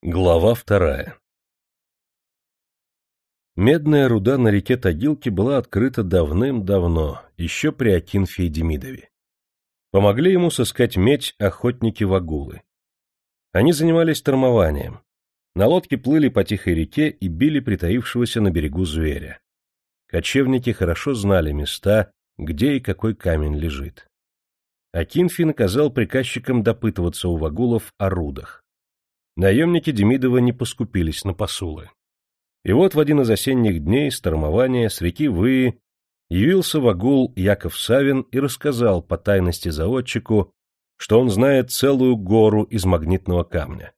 Глава вторая Медная руда на реке Тагилки была открыта давным-давно, еще при Акинфе и Демидове. Помогли ему сыскать медь охотники-вагулы. Они занимались тормованием. На лодке плыли по тихой реке и били притаившегося на берегу зверя. Кочевники хорошо знали места, где и какой камень лежит. Акинфи наказал приказчикам допытываться у вагулов о рудах наемники Демидова не поскупились на посулы. И вот в один из осенних дней стормования с реки Выи явился вагул Яков Савин и рассказал по тайности заводчику, что он знает целую гору из магнитного камня.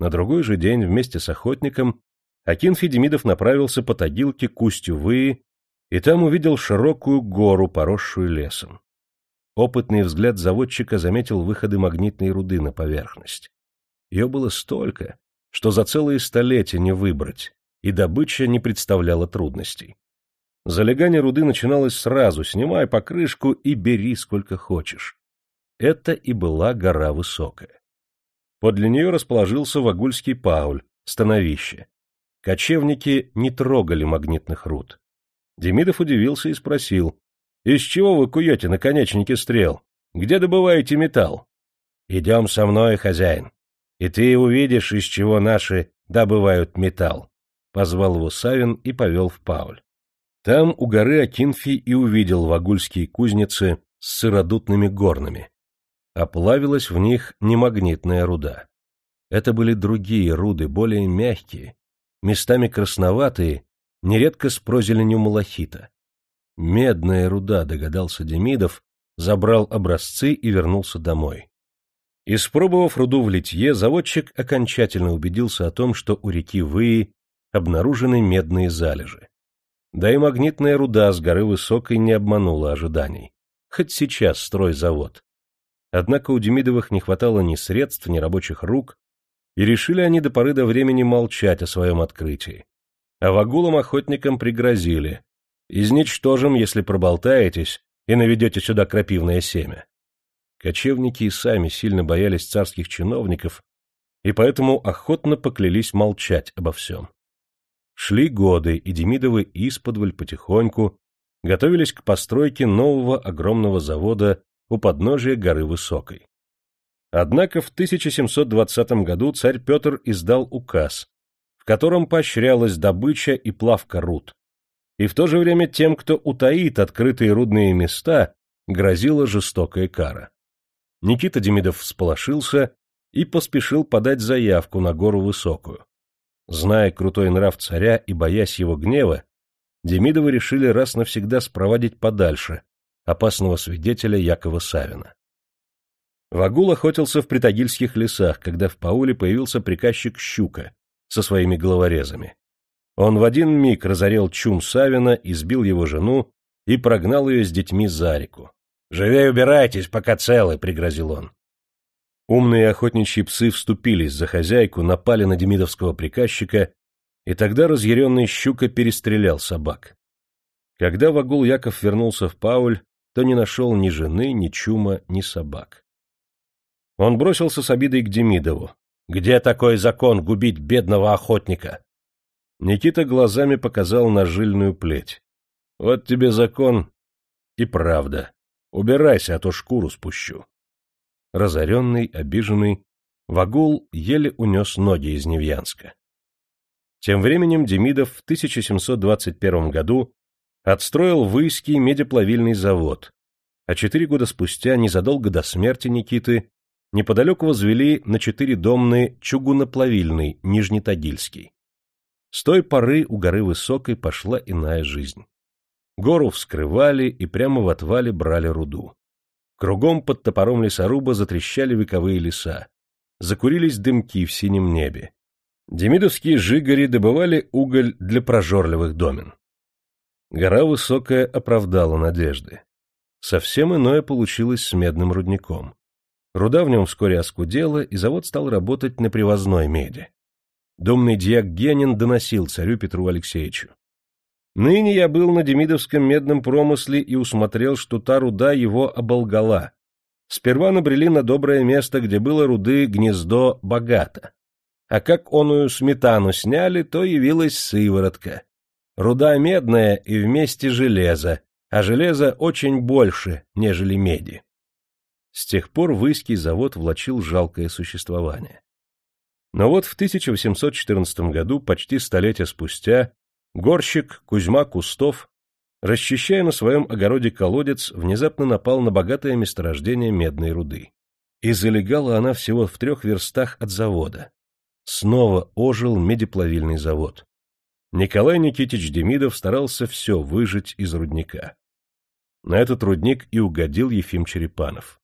На другой же день вместе с охотником Акинфий Демидов направился по Тагилке к устью Выи и там увидел широкую гору, поросшую лесом. Опытный взгляд заводчика заметил выходы магнитной руды на поверхность. Ее было столько, что за целые столетия не выбрать, и добыча не представляла трудностей. Залегание руды начиналось сразу, снимай покрышку и бери сколько хочешь. Это и была гора высокая. Подле нее расположился Вагульский Пауль, становище. Кочевники не трогали магнитных руд. Демидов удивился и спросил, «Из чего вы куете наконечники стрел? Где добываете металл?» «Идем со мной, хозяин и ты увидишь, из чего наши добывают металл. Позвал его Савин и повел в Пауль. Там у горы Акинфи и увидел вагульские кузницы с сыродутными горными. Оплавилась в них немагнитная руда. Это были другие руды, более мягкие, местами красноватые, нередко с прозеленью малахита. Медная руда, догадался Демидов, забрал образцы и вернулся домой. Испробовав руду в литье, заводчик окончательно убедился о том, что у реки Выи обнаружены медные залежи. Да и магнитная руда с горы Высокой не обманула ожиданий. Хоть сейчас строй завод. Однако у Демидовых не хватало ни средств, ни рабочих рук, и решили они до поры до времени молчать о своем открытии. А вагулам-охотникам пригрозили. Изничтожим, если проболтаетесь и наведете сюда крапивное семя. Кочевники и сами сильно боялись царских чиновников и поэтому охотно поклялись молчать обо всем. Шли годы, и Демидовы исподволь потихоньку готовились к постройке нового огромного завода у подножия горы Высокой. Однако в 1720 году царь Петр издал указ, в котором поощрялась добыча и плавка руд, и в то же время тем, кто утаит открытые рудные места, грозила жестокая кара. Никита Демидов всполошился и поспешил подать заявку на гору Высокую. Зная крутой нрав царя и боясь его гнева, Демидовы решили раз навсегда спровадить подальше опасного свидетеля Якова Савина. Вагул охотился в притагильских лесах, когда в Пауле появился приказчик Щука со своими головорезами. Он в один миг разорил чум Савина, избил его жену и прогнал ее с детьми за реку. «Живей убирайтесь, пока целы», — пригрозил он. Умные охотничьи псы вступились за хозяйку, напали на демидовского приказчика, и тогда разъяренный щука перестрелял собак. Когда Вагул Яков вернулся в Пауль, то не нашел ни жены, ни чума, ни собак. Он бросился с обидой к Демидову. «Где такой закон губить бедного охотника?» Никита глазами показал на жильную плеть. «Вот тебе закон и правда. Убирайся, а то шкуру спущу. Разоренный, обиженный, Вагул еле унес ноги из Невьянска. Тем временем Демидов в 1721 году отстроил Выйский медиплавильный завод, а четыре года спустя, незадолго до смерти Никиты, неподалеку возвели на четыре домны чугуноплавильный Нижнетагильский. С той поры у горы Высокой пошла иная жизнь. Гору вскрывали и прямо в отвале брали руду. Кругом под топором лесоруба затрещали вековые леса. Закурились дымки в синем небе. Демидовские жигари добывали уголь для прожорливых домен. Гора высокая оправдала надежды. Совсем иное получилось с медным рудником. Руда в нем вскоре оскудела, и завод стал работать на привозной меди. Думный дьяк Генин доносил царю Петру Алексеевичу. Ныне я был на Демидовском медном промысле и усмотрел, что та руда его оболгала. Сперва набрели на доброе место, где было руды гнездо богато. а как оную сметану сняли, то явилась сыворотка. Руда медная и вместе железо, а железо очень больше, нежели меди. С тех пор Выйский завод влачил жалкое существование. Но вот в 1814 году, почти столетие спустя, горщик Кузьма Кустов, расчищая на своем огороде колодец, внезапно напал на богатое месторождение медной руды. И залегала она всего в трех верстах от завода. Снова ожил медиплавильный завод. Николай Никитич Демидов старался все выжить из рудника. На этот рудник и угодил Ефим Черепанов.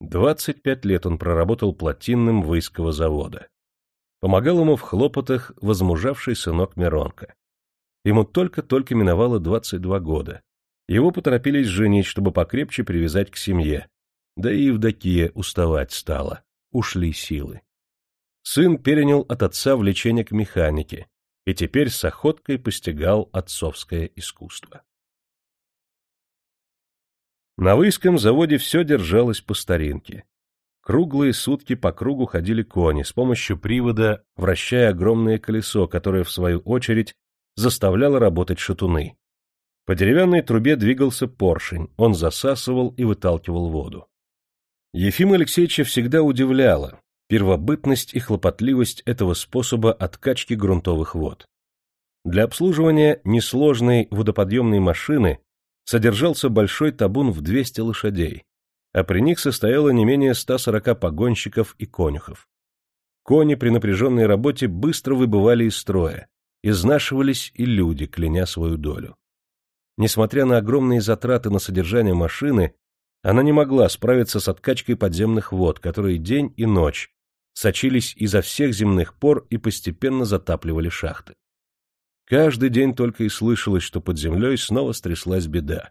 Двадцать пять лет он проработал плотинным Выйского завода. Помогал ему в хлопотах возмужавший сынок Миронка. Ему только-только миновало двадцать два года. Его поторопились женить, чтобы покрепче привязать к семье. Да и Евдокия уставать стала. Ушли силы. Сын перенял от отца влечение к механике и теперь с охоткой постигал отцовское искусство. На Выйском заводе все держалось по старинке. Круглые сутки по кругу ходили кони, с помощью привода вращая огромное колесо, которое, в свою очередь, заставляло работать шатуны. По деревянной трубе двигался поршень, он засасывал и выталкивал воду. Ефима Алексеевича всегда удивляла первобытность и хлопотливость этого способа откачки грунтовых вод. Для обслуживания несложной водоподъемной машины содержался большой табун в 200 лошадей, а при них состояло не менее 140 погонщиков и конюхов. Кони при напряженной работе быстро выбывали из строя, изнашивались и люди, кляня свою долю. Несмотря на огромные затраты на содержание машины, она не могла справиться с откачкой подземных вод, которые день и ночь сочились изо всех земных пор и постепенно затапливали шахты. Каждый день только и слышалось, что под землей снова стряслась беда.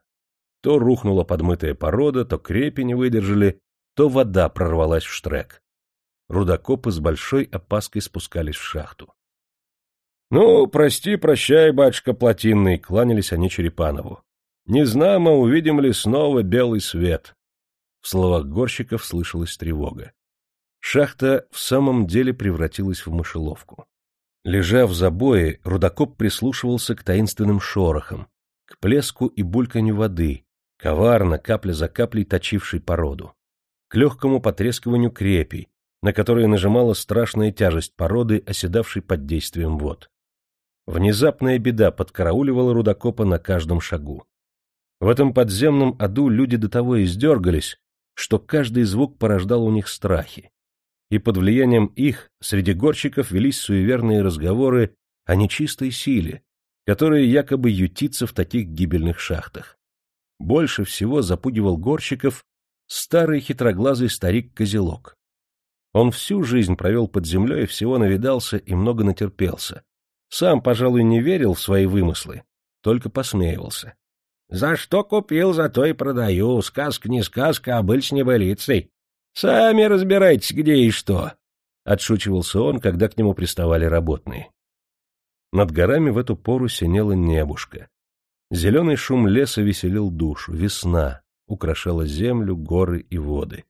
То рухнула подмытая порода, то крепи не выдержали, то вода прорвалась в штрек. Рудокопы с большой опаской спускались в шахту. — Ну, прости, прощай, батюшка плотинный, — кланялись они Черепанову. — Не знамо, увидим ли снова белый свет. В словах горщиков слышалась тревога. Шахта в самом деле превратилась в мышеловку. Лежа в забое, рудокоп прислушивался к таинственным шорохам, к плеску и бульканью воды, коварно, капля за каплей точившей породу, к легкому потрескиванию крепей, на которые нажимала страшная тяжесть породы, оседавшей под действием вод. Внезапная беда подкарауливала рудокопа на каждом шагу. В этом подземном аду люди до того издергались, что каждый звук порождал у них страхи, и под влиянием их среди горщиков велись суеверные разговоры о нечистой силе, которая якобы ютится в таких гибельных шахтах. Больше всего запугивал горщиков старый хитроглазый старик-козелок. Он всю жизнь провел под землей, всего навидался и много натерпелся. Сам, пожалуй, не верил в свои вымыслы, только посмеивался. — За что купил, за то и продаю. Сказка не сказка, а быль с небылицей. Сами разбирайтесь, где и что, — отшучивался он, когда к нему приставали работные. Над горами в эту пору синела небушка. Зеленый шум леса веселил душу, весна украшала землю, горы и воды.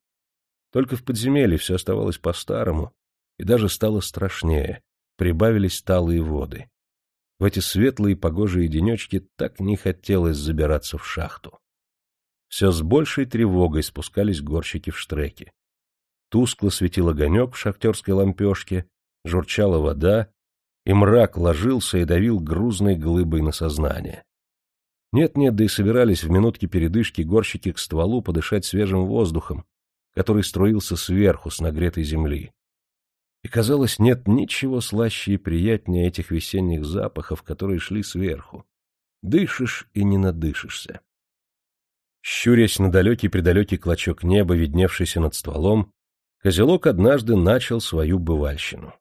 Только в подземелье все оставалось по-старому, и даже стало страшнее, прибавились талые воды. В эти светлые погожие денечки так не хотелось забираться в шахту. Все с большей тревогой спускались горщики в штреки. Тускло светил огонек в шахтерской лампешке, журчала вода, и мрак ложился и давил грузной глыбой на сознание. Нет-нет, да и собирались в минутке передышки горщики к стволу подышать свежим воздухом, который струился сверху с нагретой земли. И, казалось, нет ничего слаще и приятнее этих весенних запахов, которые шли сверху. Дышишь и не надышишься. Щурясь на далекий-предалекий клочок неба, видневшийся над стволом, Козелок однажды начал свою бывальщину.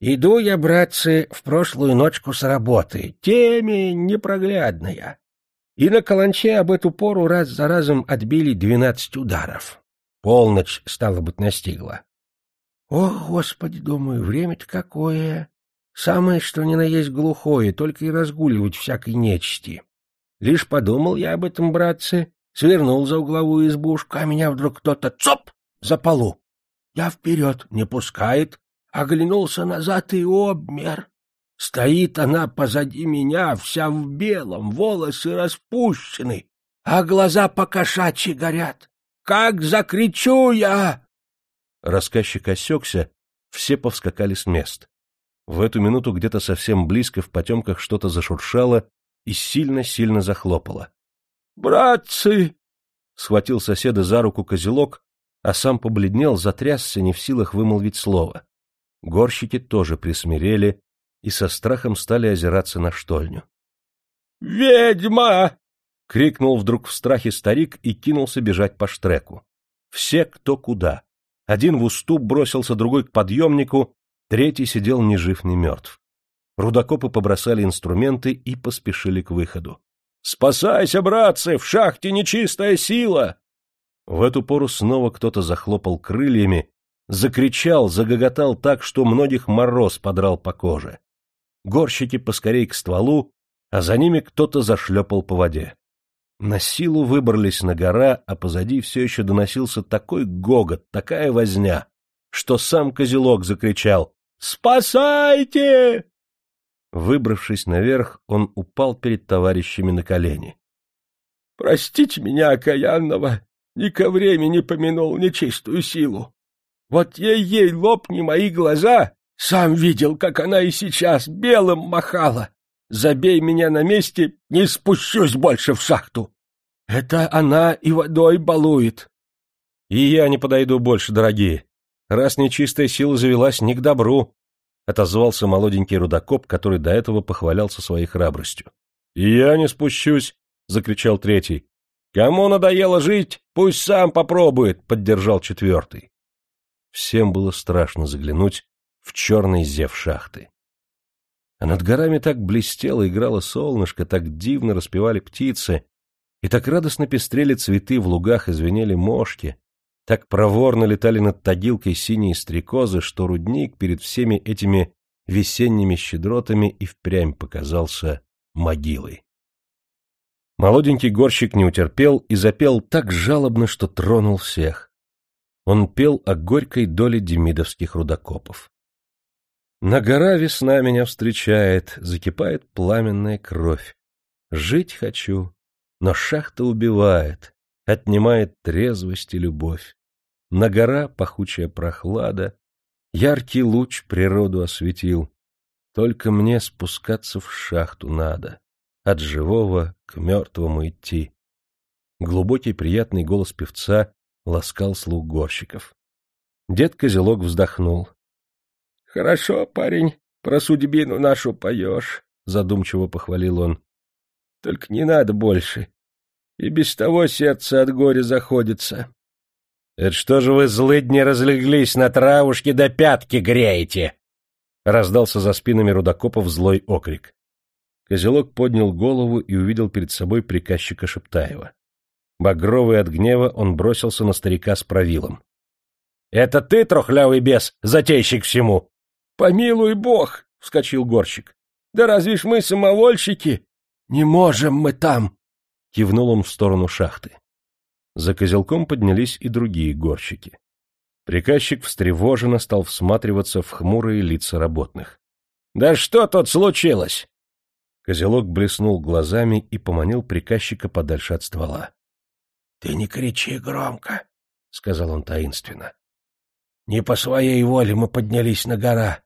«Иду я, братцы, в прошлую ночку с работы, темень непроглядная. И на каланче об эту пору раз за разом отбили двенадцать ударов. Полночь, стало быть, настигла. О, Господи, думаю, время-то какое! Самое, что ни на есть глухое, только и разгуливать всякой нечисти. Лишь подумал я об этом, братцы, свернул за угловую избушку, а меня вдруг кто-то цоп за полу. Я вперед, не пускает, Оглянулся назад и обмер. Стоит она позади меня, вся в белом, волосы распущены, а глаза покошачьи горят. Как закричу я! Рассказчик осекся, все повскакали с мест. В эту минуту где-то совсем близко в потемках что-то зашуршало и сильно-сильно захлопало. «Братцы!» — схватил соседа за руку козелок, а сам побледнел, затрясся, не в силах вымолвить слово. Горщики тоже присмирели и со страхом стали озираться на штольню. «Ведьма!» — крикнул вдруг в страхе старик и кинулся бежать по штреку. Все кто куда. Один в уступ бросился, другой к подъемнику, третий сидел ни жив, ни мертв. Рудокопы побросали инструменты и поспешили к выходу. «Спасайся, братцы! В шахте нечистая сила!» В эту пору снова кто-то захлопал крыльями, закричал, загоготал так, что многих мороз подрал по коже. Горщики поскорей к стволу, а за ними кто-то зашлепал по воде. На силу выбрались на гора, а позади все еще доносился такой гогот, такая возня, что сам козелок закричал «Спасайте!». Выбравшись наверх, он упал перед товарищами на колени. — Простите меня, окаянного, ни ко времени помянул нечистую силу. Вот ей-ей лопни мои глаза, сам видел, как она и сейчас белым махала. Забей меня на месте, не спущусь больше в шахту. Это она и водой балует. И я не подойду больше, дорогие. Раз нечистая сила завелась, не к добру. Отозвался молоденький рудокоп, который до этого похвалялся своей храбростью. — я не спущусь, — закричал третий. — Кому надоело жить, пусть сам попробует, — поддержал четвертый. Всем было страшно заглянуть в черный зев шахты. А над горами так блестело играло солнышко, так дивно распевали птицы, и так радостно пестрели цветы в лугах и звенели мошки, так проворно летали над тагилкой синие стрекозы, что рудник перед всеми этими весенними щедротами и впрямь показался могилой. Молоденький горщик не утерпел и запел так жалобно, что тронул всех. Он пел о горькой доле демидовских рудокопов. На гора весна меня встречает, закипает пламенная кровь. Жить хочу, но шахта убивает, отнимает трезвость и любовь. На гора пахучая прохлада, яркий луч природу осветил. Только мне спускаться в шахту надо, от живого к мертвому идти. Глубокий приятный голос певца ласкал слух горщиков. Дед Козелок вздохнул. — Хорошо, парень, про судьбину нашу поешь, — задумчиво похвалил он. — Только не надо больше. И без того сердце от горя заходится. — Это что же вы, злыдни, разлеглись на травушке до пятки греете? — раздался за спинами рудокопов злой окрик. Козелок поднял голову и увидел перед собой приказчика Шептаева. Багровый от гнева, он бросился на старика с правилом. — Это ты, трухлявый бес, затейщик всему? — Помилуй бог! — вскочил горщик. — Да разве ж мы самовольщики? Не можем мы там! Кивнул он в сторону шахты. За козелком поднялись и другие горщики. Приказчик встревоженно стал всматриваться в хмурые лица работных. — Да что тут случилось? Козелок блеснул глазами и поманил приказчика подальше от ствола. — Ты не кричи громко, — сказал он таинственно. — Не по своей воле мы поднялись на гора.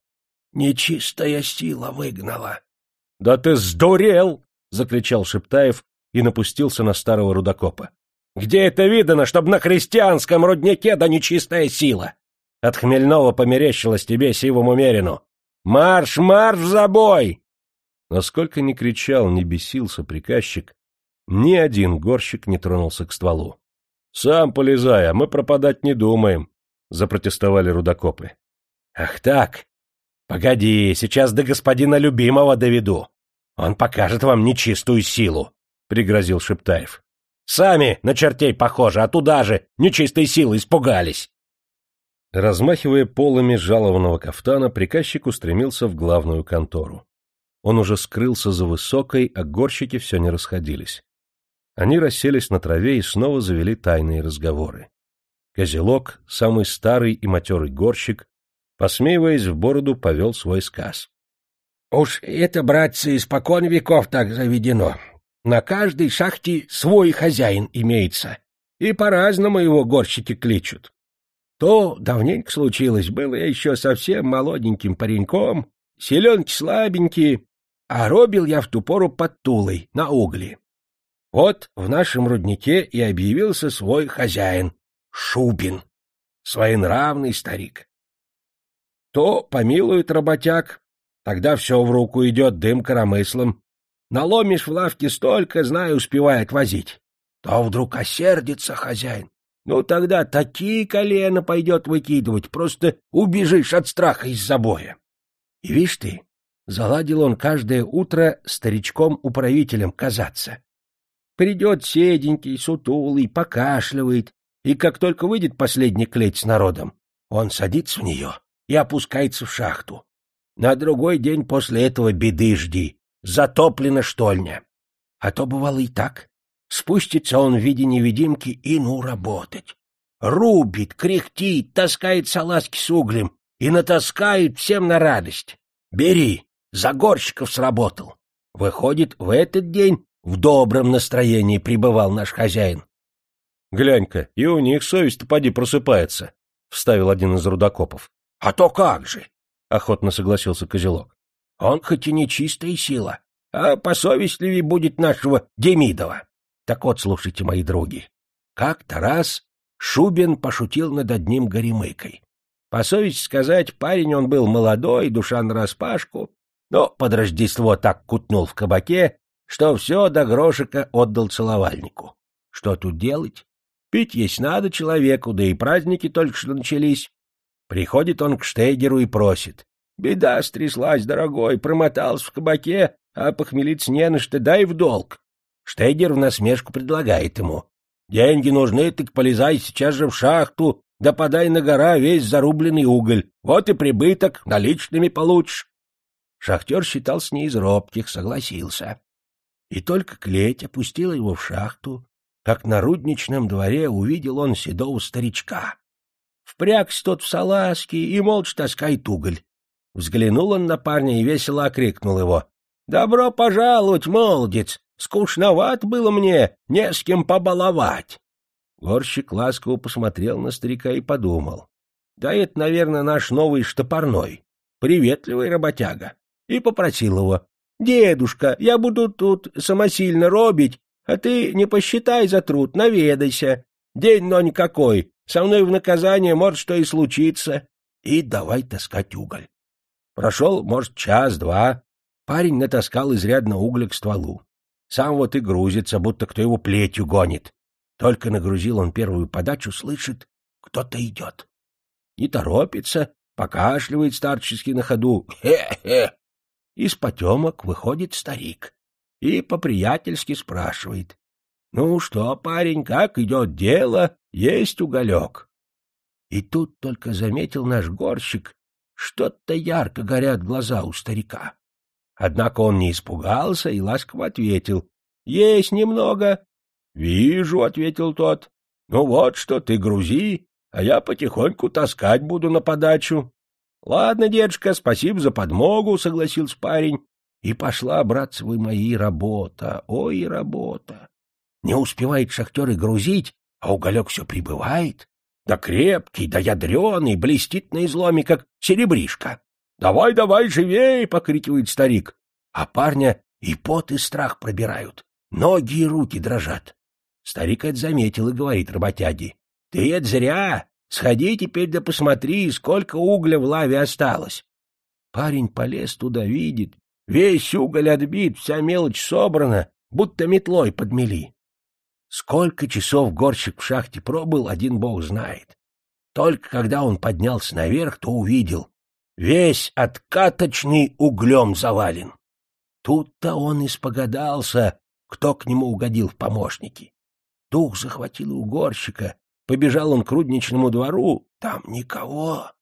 Нечистая сила выгнала. — Да ты сдурел! — закричал Шептаев и напустился на старого рудокопа. — Где это видано, чтобы на христианском руднике да нечистая сила? От хмельного померещилось тебе сивому мерину. Марш, марш за бой! Насколько ни кричал, ни бесился приказчик, ни один горщик не тронулся к стволу. — Сам полезай, а мы пропадать не думаем, — запротестовали рудокопы. — Ах так! Погоди, сейчас до господина любимого доведу. Он покажет вам нечистую силу, — пригрозил Шептаев. — Сами на чертей похожи, а туда же нечистой силы испугались. Размахивая полами жалованного кафтана, приказчик устремился в главную контору. Он уже скрылся за высокой, а горщики все не расходились. Они расселись на траве и снова завели тайные разговоры. Козелок, самый старый и матерый горщик, Посмеиваясь в бороду, повел свой сказ. — Уж это, братцы, испокон веков так заведено. На каждой шахте свой хозяин имеется, и по-разному его горщики кличут. То давненько случилось, был я еще совсем молоденьким пареньком, селенки слабенькие, а робил я в ту пору под Тулой, на угле. Вот в нашем руднике и объявился свой хозяин, Шубин, своенравный старик. То помилует работяг, тогда все в руку идет дым коромыслом. Наломишь в лавке столько, знаю, успевает возить. То вдруг осердится хозяин. Ну, тогда такие колено пойдет выкидывать, просто убежишь от страха из забоя. И видишь ты, заладил он каждое утро старичком-управителем казаться. Придет седенький, сутулый, покашливает, и как только выйдет последний клеть с народом, он садится в нее и опускается в шахту. На другой день после этого беды жди, затоплена штольня. А то бывало и так. Спустится он в виде невидимки и ну работать. Рубит, кряхтит, таскает салазки с углем и натаскает всем на радость. Бери, Загорщиков сработал. Выходит, в этот день в добром настроении пребывал наш хозяин. — Глянь-ка, и у них совесть-то поди просыпается, — вставил один из рудокопов. — А то как же! — охотно согласился Козелок. — Он хоть и не чистая сила, а посовестливее будет нашего Демидова. Так вот, слушайте, мои други, как-то раз Шубин пошутил над одним горемыкой. По совести сказать, парень он был молодой, душа нараспашку, но под Рождество так кутнул в кабаке, что все до грошика отдал целовальнику. Что тут делать? Пить есть надо человеку, да и праздники только что начались. Приходит он к Штейгеру и просит. Беда стряслась, дорогой, промотался в кабаке, а похмелиться не на что, дай в долг. Штейгер в насмешку предлагает ему. Деньги нужны, так полезай сейчас же в шахту, да подай на гора весь зарубленный уголь. Вот и прибыток, наличными получишь. Шахтер считался не из робких, согласился. И только клеть опустила его в шахту, как на рудничном дворе увидел он седого старичка. Впрягся тот в салазки и молча таскает уголь. Взглянул он на парня и весело окрикнул его. — Добро пожаловать, молодец! Скучноват было мне, не с кем побаловать. Горщик ласково посмотрел на старика и подумал. Да это, наверное, наш новый штопорной, приветливый работяга. И попросил его. Дедушка, я буду тут самосильно робить, а ты не посчитай за труд, наведайся. День, но никакой, со мной в наказание может что и случиться. И давай таскать уголь. Прошел, может, час-два. Парень натаскал изрядно угля к стволу. Сам вот и грузится, будто кто его плетью гонит. Только нагрузил он первую подачу, слышит, кто-то идет. Не торопится, покашливает старчески на ходу. Хе-хе! Из потемок выходит старик и по-приятельски спрашивает. — Ну что, парень, как идет дело? Есть уголек? И тут только заметил наш горщик, что-то ярко горят глаза у старика. Однако он не испугался и ласково ответил. — Есть немного. — Вижу, — ответил тот. — Ну вот что, ты грузи, а я потихоньку таскать буду на подачу. — Ладно, дедушка, спасибо за подмогу, — согласился парень. И пошла, братцы вы мои, работа, ой, работа. Не успевает шахтер и грузить, а уголек все прибывает. Да крепкий, да ядреный, блестит на изломе, как серебришка. «Давай, давай, живей!» — покрикивает старик. А парня и пот, и страх пробирают. Ноги и руки дрожат. Старик это заметил и говорит работяге. «Ты это зря! Сходи теперь да посмотри, сколько угля в лаве осталось!» Парень полез туда, видит. Весь уголь отбит, вся мелочь собрана, будто метлой подмели. Сколько часов горщик в шахте пробыл, один бог знает. Только когда он поднялся наверх, то увидел. Весь откаточный углем завален. Тут-то он испогадался, кто к нему угодил в помощники. Дух захватил у горщика, побежал он к рудничному двору, там никого.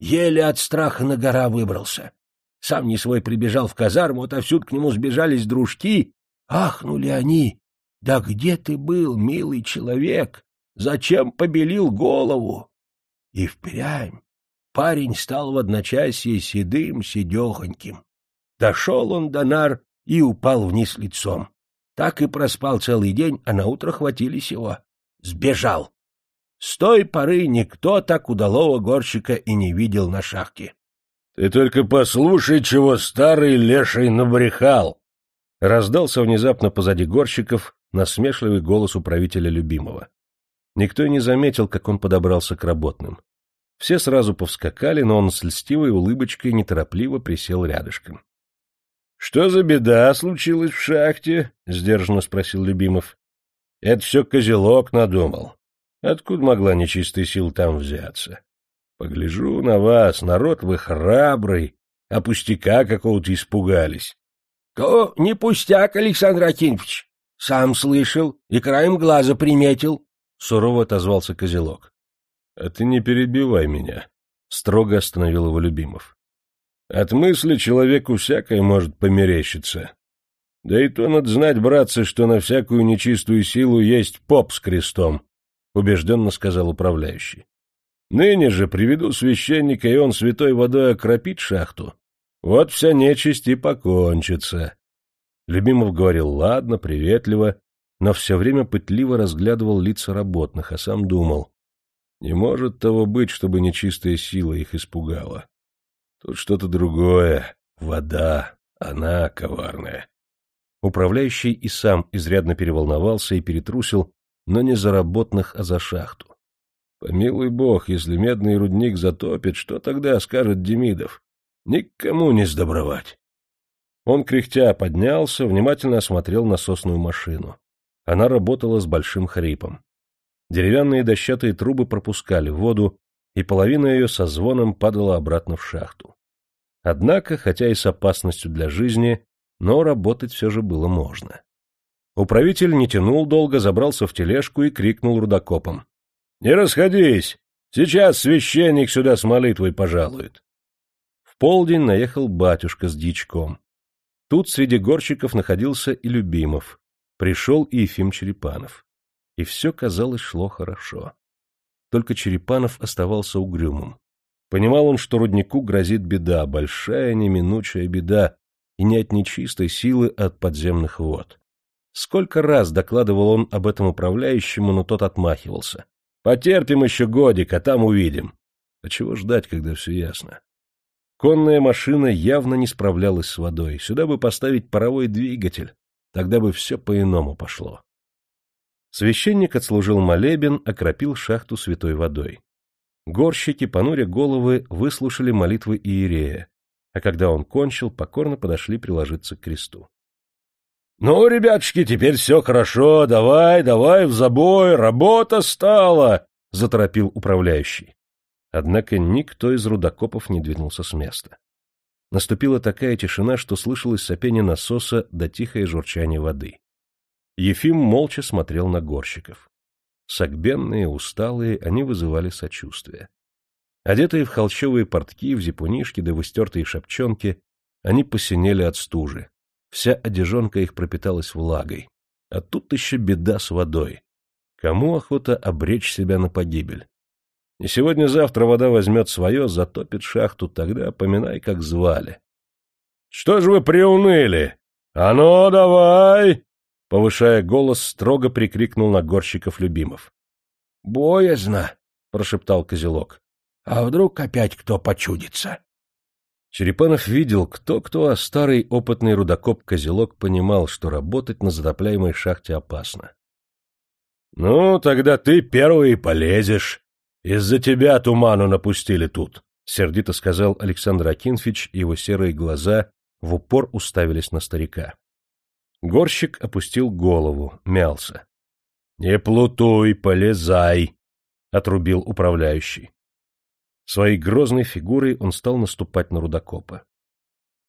Еле от страха на гора выбрался. Сам не свой прибежал в казарму, отовсюду к нему сбежались дружки. Ахнули они. Да где ты был, милый человек? Зачем побелил голову? И впрямь парень стал в одночасье седым, седехоньким. Дошел он до нар и упал вниз лицом. Так и проспал целый день, а наутро хватились его. Сбежал. С той поры никто так удалого горщика и не видел на шахте. — Ты только послушай, чего старый леший набрехал! Раздался внезапно позади горщиков насмешливый голос управителя любимого. Никто и не заметил, как он подобрался к работным. Все сразу повскакали, но он с льстивой улыбочкой неторопливо присел рядышком. — Что за беда случилась в шахте? — сдержанно спросил Любимов. — Это все козелок надумал. Откуда могла нечистая сила там взяться? Погляжу на вас, народ вы храбрый, а пустяка какого-то испугались. — То не пустяк, Александр Акинфович. Сам слышал и краем глаза приметил, — сурово отозвался козелок. — А ты не перебивай меня, — строго остановил его Любимов. — От мысли человеку всякое может померещиться. Да и то надо знать, братцы, что на всякую нечистую силу есть поп с крестом, — убежденно сказал управляющий. Ныне же приведу священника, и он святой водой окропит шахту. Вот вся нечисть и покончится. Любимов говорил ладно, приветливо, но все время пытливо разглядывал лица работных, а сам думал, не может того быть, чтобы нечистая сила их испугала. Тут что-то другое. Вода. Она коварная. Управляющий и сам изрядно переволновался и перетрусил, но не за работных, а за шахту. Помилуй бог, если медный рудник затопит, что тогда скажет Демидов? Никому не сдобровать. Он кряхтя поднялся, внимательно осмотрел насосную машину. Она работала с большим хрипом. Деревянные дощатые трубы пропускали воду, и половина ее со звоном падала обратно в шахту. Однако, хотя и с опасностью для жизни, но работать все же было можно. Управитель не тянул долго, забрался в тележку и крикнул рудокопом. — Не расходись! Сейчас священник сюда с молитвой пожалует. В полдень наехал батюшка с дичком. Тут среди горщиков находился и Любимов. Пришел и Ефим Черепанов и все, казалось, шло хорошо. Только Черепанов оставался угрюмым. Понимал он, что руднику грозит беда, большая неминучая беда, и не от нечистой силы, а от подземных вод. Сколько раз докладывал он об этом управляющему, но тот отмахивался. «Потерпим еще годик, а там увидим». А чего ждать, когда все ясно? Конная машина явно не справлялась с водой. Сюда бы поставить паровой двигатель, тогда бы все по-иному пошло. Священник отслужил молебен, окропил шахту святой водой. Горщики, понуря головы, выслушали молитвы Иерея, а когда он кончил, покорно подошли приложиться к кресту. — Ну, ребятушки, теперь все хорошо, давай, давай в забой, работа стала! — заторопил управляющий. Однако никто из рудокопов не двинулся с места. Наступила такая тишина, что слышалось сопение насоса до тихое журчание воды. Ефим молча смотрел на горщиков. Согбенные, усталые, они вызывали сочувствие. Одетые в холщовые портки, в зипунишки да в истертые шапчонки, они посинели от стужи. Вся одежонка их пропиталась влагой. А тут еще беда с водой. Кому охота обречь себя на погибель? И сегодня-завтра вода возьмет свое, затопит шахту, тогда поминай, как звали. — Что ж вы приуныли? А ну, давай! Повышая голос, строго прикрикнул на горщиков Любимов. — Боязно, — прошептал Козелок. — А вдруг опять кто почудится? Черепанов видел, кто-кто, а старый опытный рудокоп Козелок понимал, что работать на затопляемой шахте опасно. — Ну, тогда ты первый полезешь. Из-за тебя туману напустили тут, — сердито сказал Александр Акинфич, и его серые глаза в упор уставились на старика. Горщик опустил голову, мялся. — Не плутуй, полезай! — отрубил управляющий. Своей грозной фигурой он стал наступать на рудокопа.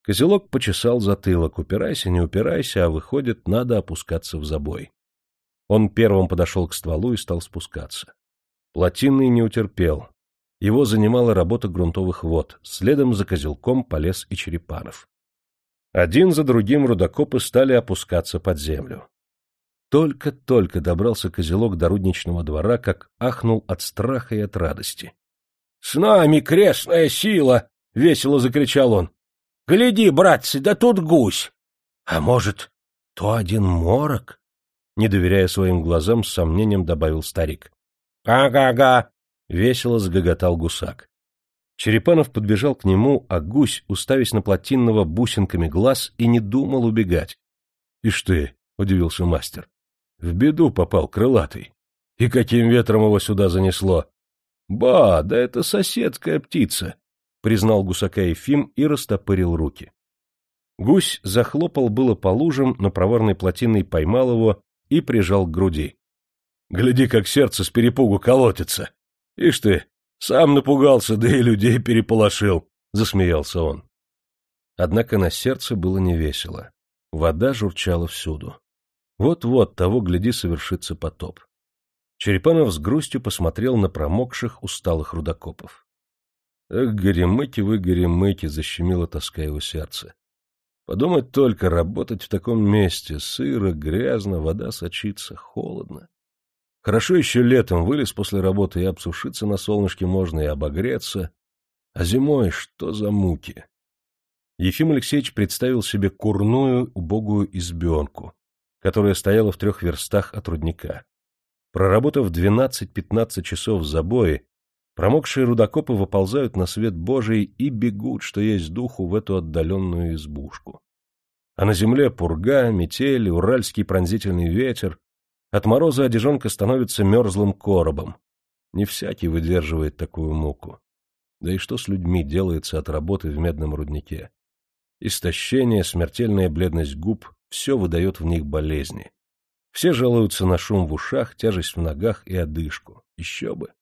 Козелок почесал затылок, упирайся, не упирайся, а выходит, надо опускаться в забой. Он первым подошел к стволу и стал спускаться. Плотинный не утерпел. Его занимала работа грунтовых вод, следом за козелком полез и Черепанов. Один за другим рудокопы стали опускаться под землю. Только-только добрался козелок до рудничного двора, как ахнул от страха и от радости. С нами крестная сила! — весело закричал он. — Гляди, братцы, да тут гусь! А может, то один морок? Не доверяя своим глазам, с сомнением добавил старик. «Ага-ага!» — весело загоготал гусак. Черепанов подбежал к нему, а гусь, уставясь на плотинного бусинками глаз, и не думал убегать. — Ишь ты, — удивился мастер, — в беду попал крылатый. И каким ветром его сюда занесло? — Ба, да это соседская птица, — признал гусака Ефим и растопырил руки. Гусь захлопал было по лужам, но проворный плотинный поймал его и прижал к груди. — Гляди, как сердце с перепугу колотится. Ишь ты, сам напугался, да и людей переполошил, — засмеялся он. Однако на сердце было невесело. Вода журчала всюду. Вот-вот, того, гляди, совершится потоп. Черепанов с грустью посмотрел на промокших, усталых рудокопов. Эх, горемыки вы, горемыки, защемило тоска его сердце. Подумать только, работать в таком месте, сыро, грязно, вода сочится, холодно. Хорошо еще летом вылез после работы и обсушиться на солнышке можно, и обогреться. А зимой что за муки? Ефим Алексеевич представил себе курную, убогую избенку, которая стояла в трех верстах от рудника. Проработав двенадцать-пятнадцать часов в забое, промокшие рудокопы выползают на свет Божий и бегут, что есть духу, в эту отдаленную избушку. А на земле пурга, метель, уральский пронзительный ветер, от мороза одежонка становится мерзлым коробом. Не всякий выдерживает такую муку. Да и что с людьми делается от работы в медном руднике? Истощение, смертельная бледность губ — все выдает в них болезни. Все жалуются на шум в ушах, тяжесть в ногах и одышку. Еще бы.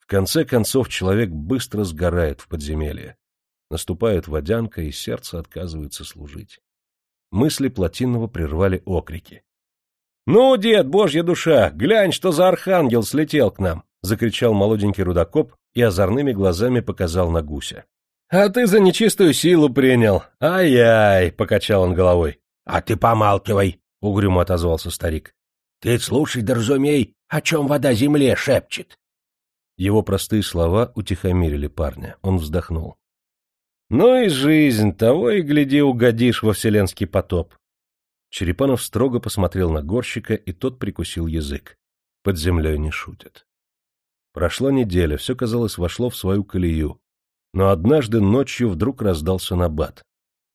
В конце концов человек быстро сгорает в подземелье. Наступает водянка, и сердце отказывается служить. Мысли Плотинного прервали окрики. — Ну, дед, божья душа, глянь, что за архангел слетел к нам! — закричал молоденький рудокоп и озорными глазами показал на гуся. — А ты за нечистую силу принял. Ай-яй! — покачал он головой. — А ты помалкивай! — угрюмо отозвался старик. — Ты слушай да разумей, о чем вода земле шепчет. Его простые слова утихомирили парня. Он вздохнул. — Ну и жизнь, того и гляди, угодишь во вселенский потоп. Черепанов строго посмотрел на горщика, и тот прикусил язык. Под землей не шутят. Прошла неделя, все, казалось, вошло в свою колею. Но однажды ночью вдруг раздался набат.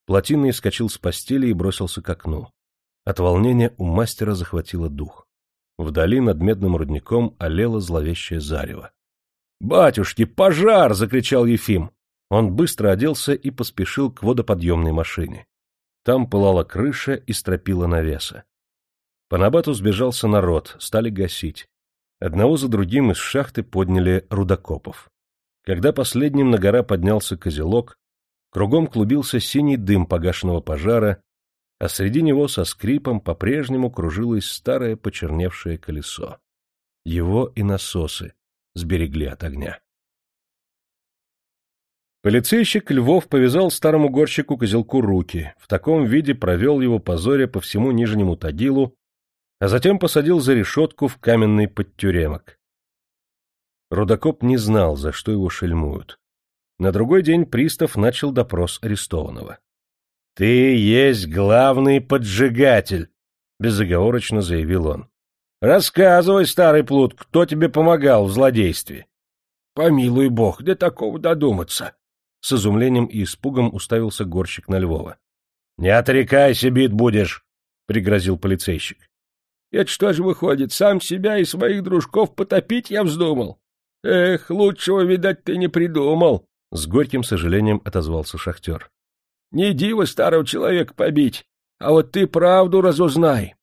Плотинный скочил с постели и бросился к окну. От волнения у мастера захватило дух. Вдали над медным рудником олело зловещее зарево. «Батюшки, пожар!» — закричал Ефим. Он быстро оделся и поспешил к водоподъемной машине. Там пылала крыша и стропила навеса. По набату сбежался народ, стали гасить. Одного за другим из шахты подняли рудокопов. Когда последним на гора поднялся козелок, кругом клубился синий дым погашенного пожара, а среди него со скрипом по-прежнему кружилось старое почерневшее колесо. Его и насосы сберегли от огня. Полицейщик Львов повязал старому горщику козелку руки, в таком виде провел его по зоре по всему Нижнему Тагилу, а затем посадил за решетку в каменный подтюремок. Рудокоп не знал, за что его шельмуют. На другой день пристав начал допрос арестованного. — Ты есть главный поджигатель, — безоговорочно заявил он. — Рассказывай, старый плут, кто тебе помогал в злодействе? — Помилуй бог, до такого додуматься, с изумлением и испугом уставился горщик на Львова. — Не отрекайся, бит будешь! — пригрозил полицейщик. — Это что же выходит, сам себя и своих дружков потопить я вздумал? Эх, лучшего, видать, ты не придумал! — с горьким сожалением отозвался шахтер. — Не диво старого человека побить, а вот ты правду разузнай.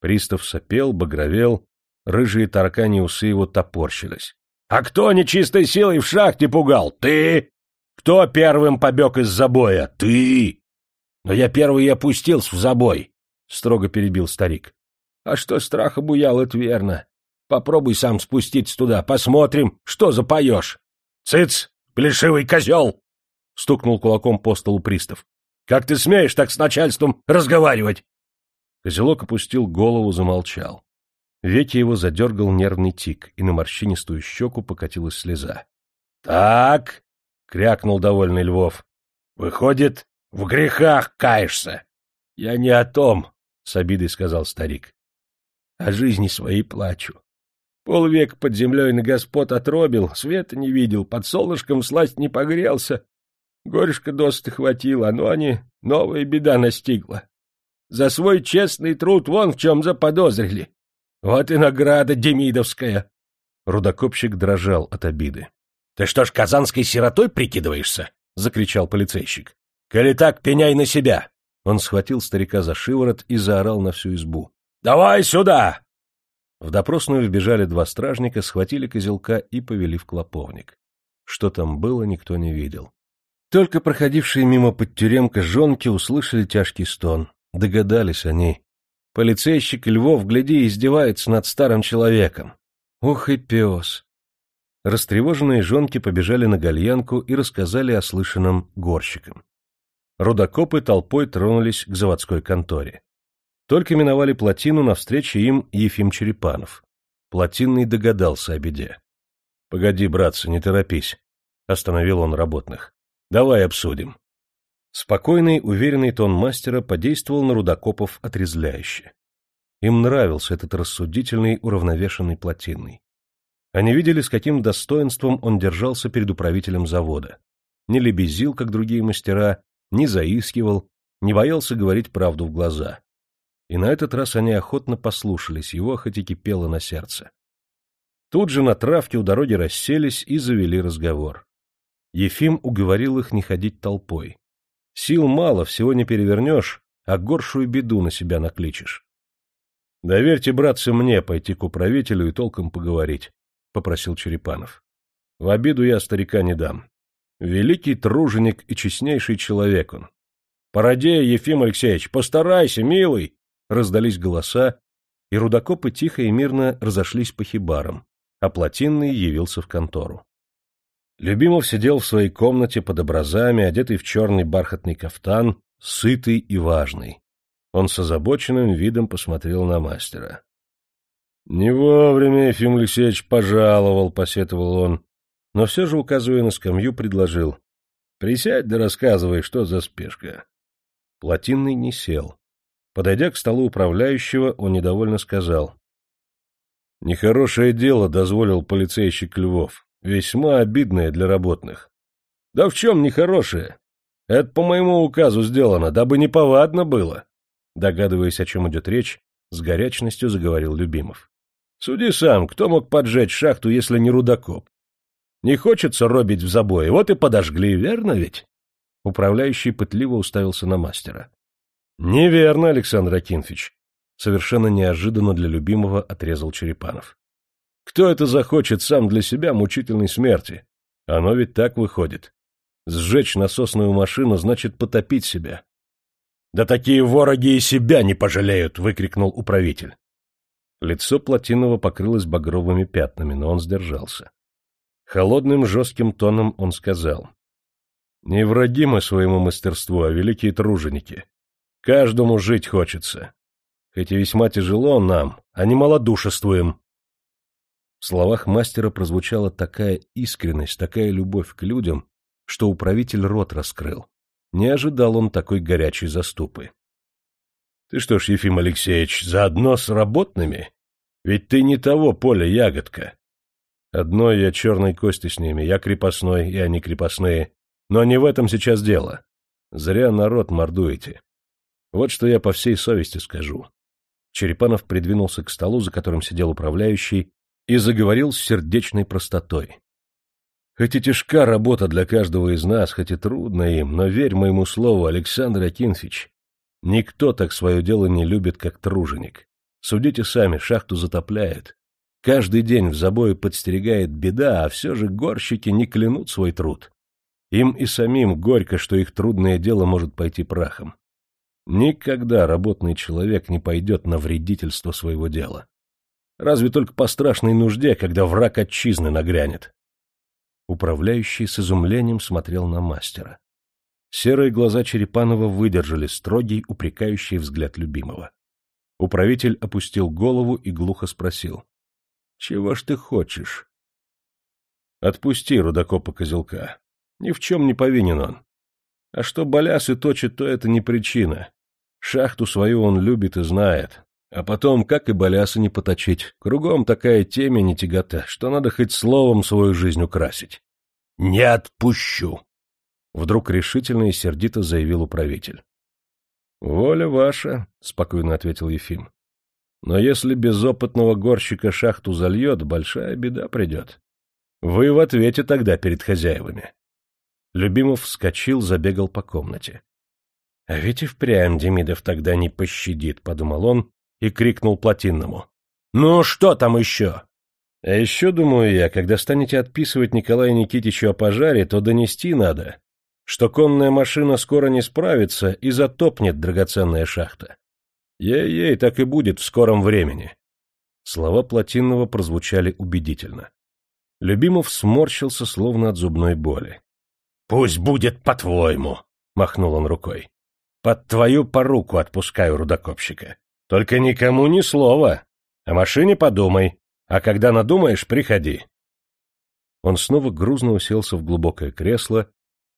Пристав сопел, багровел, рыжие таракани усы его топорщились. — А кто нечистой силой в шахте пугал? Ты? Кто первым побег из забоя? Ты! Но я первый и опустился в забой, — строго перебил старик. А что страха буял, это верно. Попробуй сам спуститься туда, посмотрим, что запоешь. Цыц, плешивый козел! — стукнул кулаком по столу пристав. — Как ты смеешь так с начальством разговаривать? Козелок опустил голову, замолчал. Веки его задергал нервный тик, и на морщинистую щеку покатилась слеза. — Так, — крякнул довольный Львов, — выходит, в грехах каешься. — Я не о том, — с обидой сказал старик. — О жизни своей плачу. Полвек под землей на господ отробил, света не видел, под солнышком сласть не погрелся. Горюшка досыта хватило, но они новая беда настигла. За свой честный труд вон в чем заподозрили. Вот и награда демидовская. Рудокопщик дрожал от обиды. — Ты что ж казанской сиротой прикидываешься? — закричал полицейщик. — Коли так, пеняй на себя! Он схватил старика за шиворот и заорал на всю избу. — Давай сюда! В допросную вбежали два стражника, схватили козелка и повели в клоповник. Что там было, никто не видел. Только проходившие мимо подтюремка жонки услышали тяжкий стон. Догадались они. Полицейщик Львов, гляди, издевается над старым человеком. Ух и пес! Растревоженные жонки побежали на гальянку и рассказали о слышанном горщикам. Рудокопы толпой тронулись к заводской конторе. Только миновали плотину, навстречу им Ефим Черепанов. Плотинный догадался о беде. — Погоди, братцы, не торопись. — остановил он работных. — Давай обсудим. Спокойный, уверенный тон мастера подействовал на рудокопов отрезвляюще. Им нравился этот рассудительный, уравновешенный плотинный. Они видели, с каким достоинством он держался перед управителем завода. Не лебезил, как другие мастера, не заискивал, не боялся говорить правду в глаза и на этот раз они охотно послушались его, хоть и кипело на сердце. Тут же на травке у дороги расселись и завели разговор. Ефим уговорил их не ходить толпой. Сил мало, всего не перевернешь, а горшую беду на себя накличешь. — Доверьте, братцы, мне пойти к управителю и толком поговорить, — попросил Черепанов. — В обиду я старика не дам. Великий труженик и честнейший человек он. — Породея, Ефим Алексеевич, постарайся, милый! раздались голоса, и рудокопы тихо и мирно разошлись по хибарам, а Плотинный явился в контору. Любимов сидел в своей комнате под образами, одетый в черный бархатный кафтан, сытый и важный. Он с озабоченным видом посмотрел на мастера. — Не вовремя Ефим Алексеевич пожаловал, — посетовал он, но все же, указывая на скамью, предложил. — Присядь да рассказывай, что за спешка. Плотинный не сел. Подойдя к столу управляющего, он недовольно сказал. — Нехорошее дело дозволил полицейщик Львов. Весьма обидное для работных. — Да в чем нехорошее? Это по моему указу сделано, дабы неповадно было. Догадываясь, о чем идет речь, с горячностью заговорил Любимов. — Суди сам, кто мог поджечь шахту, если не рудокоп? Не хочется робить в забое, вот и подожгли, верно ведь? Управляющий пытливо уставился на мастера. Неверно, Александр Акинфич. Совершенно неожиданно для любимого отрезал Черепанов. Кто это захочет сам для себя мучительной смерти? Оно ведь так выходит. Сжечь насосную машину значит потопить себя. Да такие вороги и себя не пожалеют, выкрикнул управитель. Лицо Платинова покрылось багровыми пятнами, но он сдержался. Холодным жестким тоном он сказал. — Не враги мы своему мастерству, а великие труженики. Каждому жить хочется. Хоть и весьма тяжело нам, а не малодушествуем. В словах мастера прозвучала такая искренность, такая любовь к людям, что управитель рот раскрыл. Не ожидал он такой горячей заступы. — Ты что ж, Ефим Алексеевич, заодно с работными? Ведь ты не того поля ягодка. Одной я черной кости с ними, я крепостной, и они крепостные. Но не в этом сейчас дело. Зря народ мордуете. Вот что я по всей совести скажу. Черепанов придвинулся к столу, за которым сидел управляющий, и заговорил с сердечной простотой. Хоть и тяжка работа для каждого из нас, хоть и трудно им, но верь моему слову, Александр Акинфич, никто так свое дело не любит, как труженик. Судите сами, шахту затопляет. Каждый день в забое подстерегает беда, а все же горщики не клянут свой труд. Им и самим горько, что их трудное дело может пойти прахом. Никогда работный человек не пойдет на вредительство своего дела. Разве только по страшной нужде, когда враг отчизны нагрянет. Управляющий с изумлением смотрел на мастера. Серые глаза Черепанова выдержали строгий, упрекающий взгляд любимого. Управитель опустил голову и глухо спросил. — Чего ж ты хочешь? Отпусти рудокопа козелка. Ни в чем не повинен он. А что балясы точит, то это не причина. Шахту свою он любит и знает. А потом, как и балясы не поточить, кругом такая темя не тягота, что надо хоть словом свою жизнь украсить. — Не отпущу! — вдруг решительно и сердито заявил управитель. — Воля ваша, — спокойно ответил Ефим. — Но если безопытного горщика шахту зальет, большая беда придет. Вы в ответе тогда перед хозяевами. Любимов вскочил, забегал по комнате. — А ведь и впрямь Демидов тогда не пощадит, — подумал он и крикнул Плотинному. — Ну, что там еще? — А еще, думаю я, когда станете отписывать Николаю Никитичу о пожаре, то донести надо, что конная машина скоро не справится и затопнет драгоценная шахта. Ей-ей, так и будет в скором времени. Слова Плотинного прозвучали убедительно. Любимов сморщился, словно от зубной боли. — Пусть будет по-твоему, — махнул он рукой. — Под твою поруку отпускаю рудокопщика. Только никому ни слова. О машине подумай, а когда надумаешь, приходи. Он снова грузно уселся в глубокое кресло,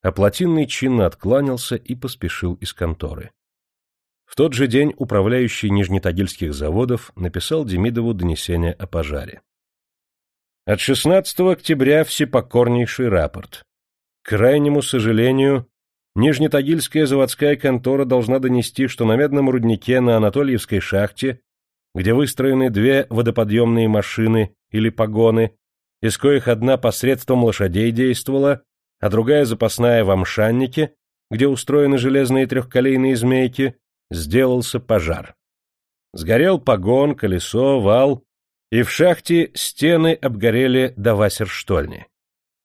а плотинный чинно откланялся и поспешил из конторы. В тот же день управляющий Нижнетагильских заводов написал Демидову донесение о пожаре. От 16 октября всепокорнейший рапорт. К крайнему сожалению, Нижнетагильская заводская контора должна донести, что на медном руднике на Анатольевской шахте, где выстроены две водоподъемные машины или погоны, из коих одна посредством лошадей действовала, а другая запасная в Амшаннике, где устроены железные трехколейные змейки, сделался пожар. Сгорел погон, колесо, вал, и в шахте стены обгорели до васерштольни.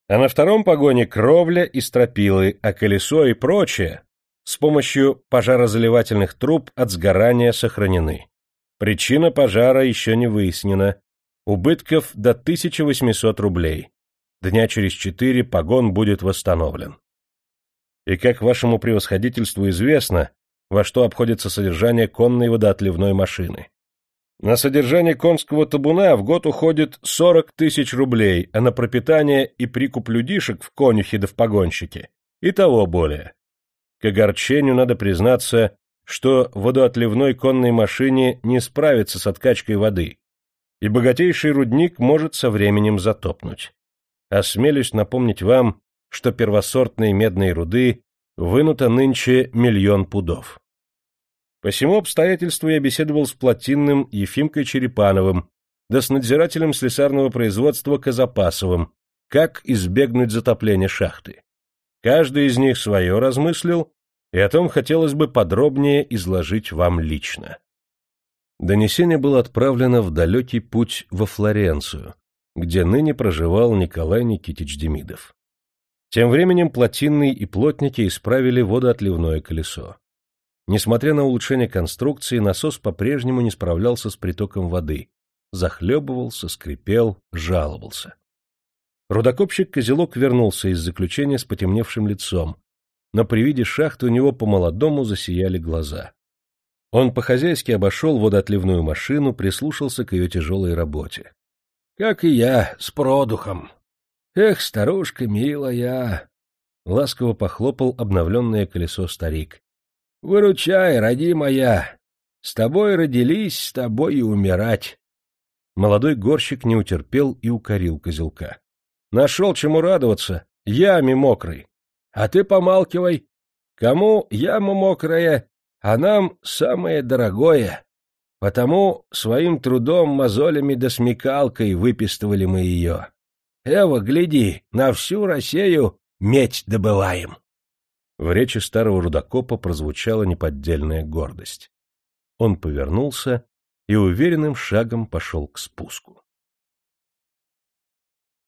А на втором погоне кровля и стропилы, а колесо и прочее с помощью пожарозаливательных труб от сгорания сохранены. Причина пожара еще не выяснена. Убытков до 1800 рублей. Дня через четыре погон будет восстановлен. И как вашему превосходительству известно, во что обходится содержание конной водоотливной машины. На содержание конского табуна в год уходит 40 тысяч рублей, а на пропитание и прикуп людишек в конюхе да в погонщике и того более. К огорчению надо признаться, что водоотливной конной машине не справится с откачкой воды, и богатейший рудник может со временем затопнуть. Осмелюсь напомнить вам, что первосортной медной руды вынуто нынче миллион пудов. По всему обстоятельству я беседовал с плотинным Ефимкой Черепановым, да с надзирателем слесарного производства Казапасовым, как избегнуть затопления шахты. Каждый из них свое размыслил, и о том хотелось бы подробнее изложить вам лично. Донесение было отправлено в далекий путь во Флоренцию, где ныне проживал Николай Никитич Демидов. Тем временем плотинный и плотники исправили водоотливное колесо. Несмотря на улучшение конструкции, насос по-прежнему не справлялся с притоком воды. Захлебывался, скрипел, жаловался. Рудокопщик Козелок вернулся из заключения с потемневшим лицом, но при виде шахты у него по-молодому засияли глаза. Он по-хозяйски обошел водоотливную машину, прислушался к ее тяжелой работе. — Как и я, с продухом. Эх, старушка милая! Ласково похлопал обновленное колесо старик. Выручай, родимая! С тобой родились, с тобой и умирать. Молодой горщик не утерпел и укорил козелка. Нашел чему радоваться, яме мокрый. А ты помалкивай. Кому яма мокрая, а нам самое дорогое. Потому своим трудом, мозолями да смекалкой выпистывали мы ее. Эва, гляди, на всю Россию медь добываем. В речи старого рудокопа прозвучала неподдельная гордость. Он повернулся и уверенным шагом пошел к спуску.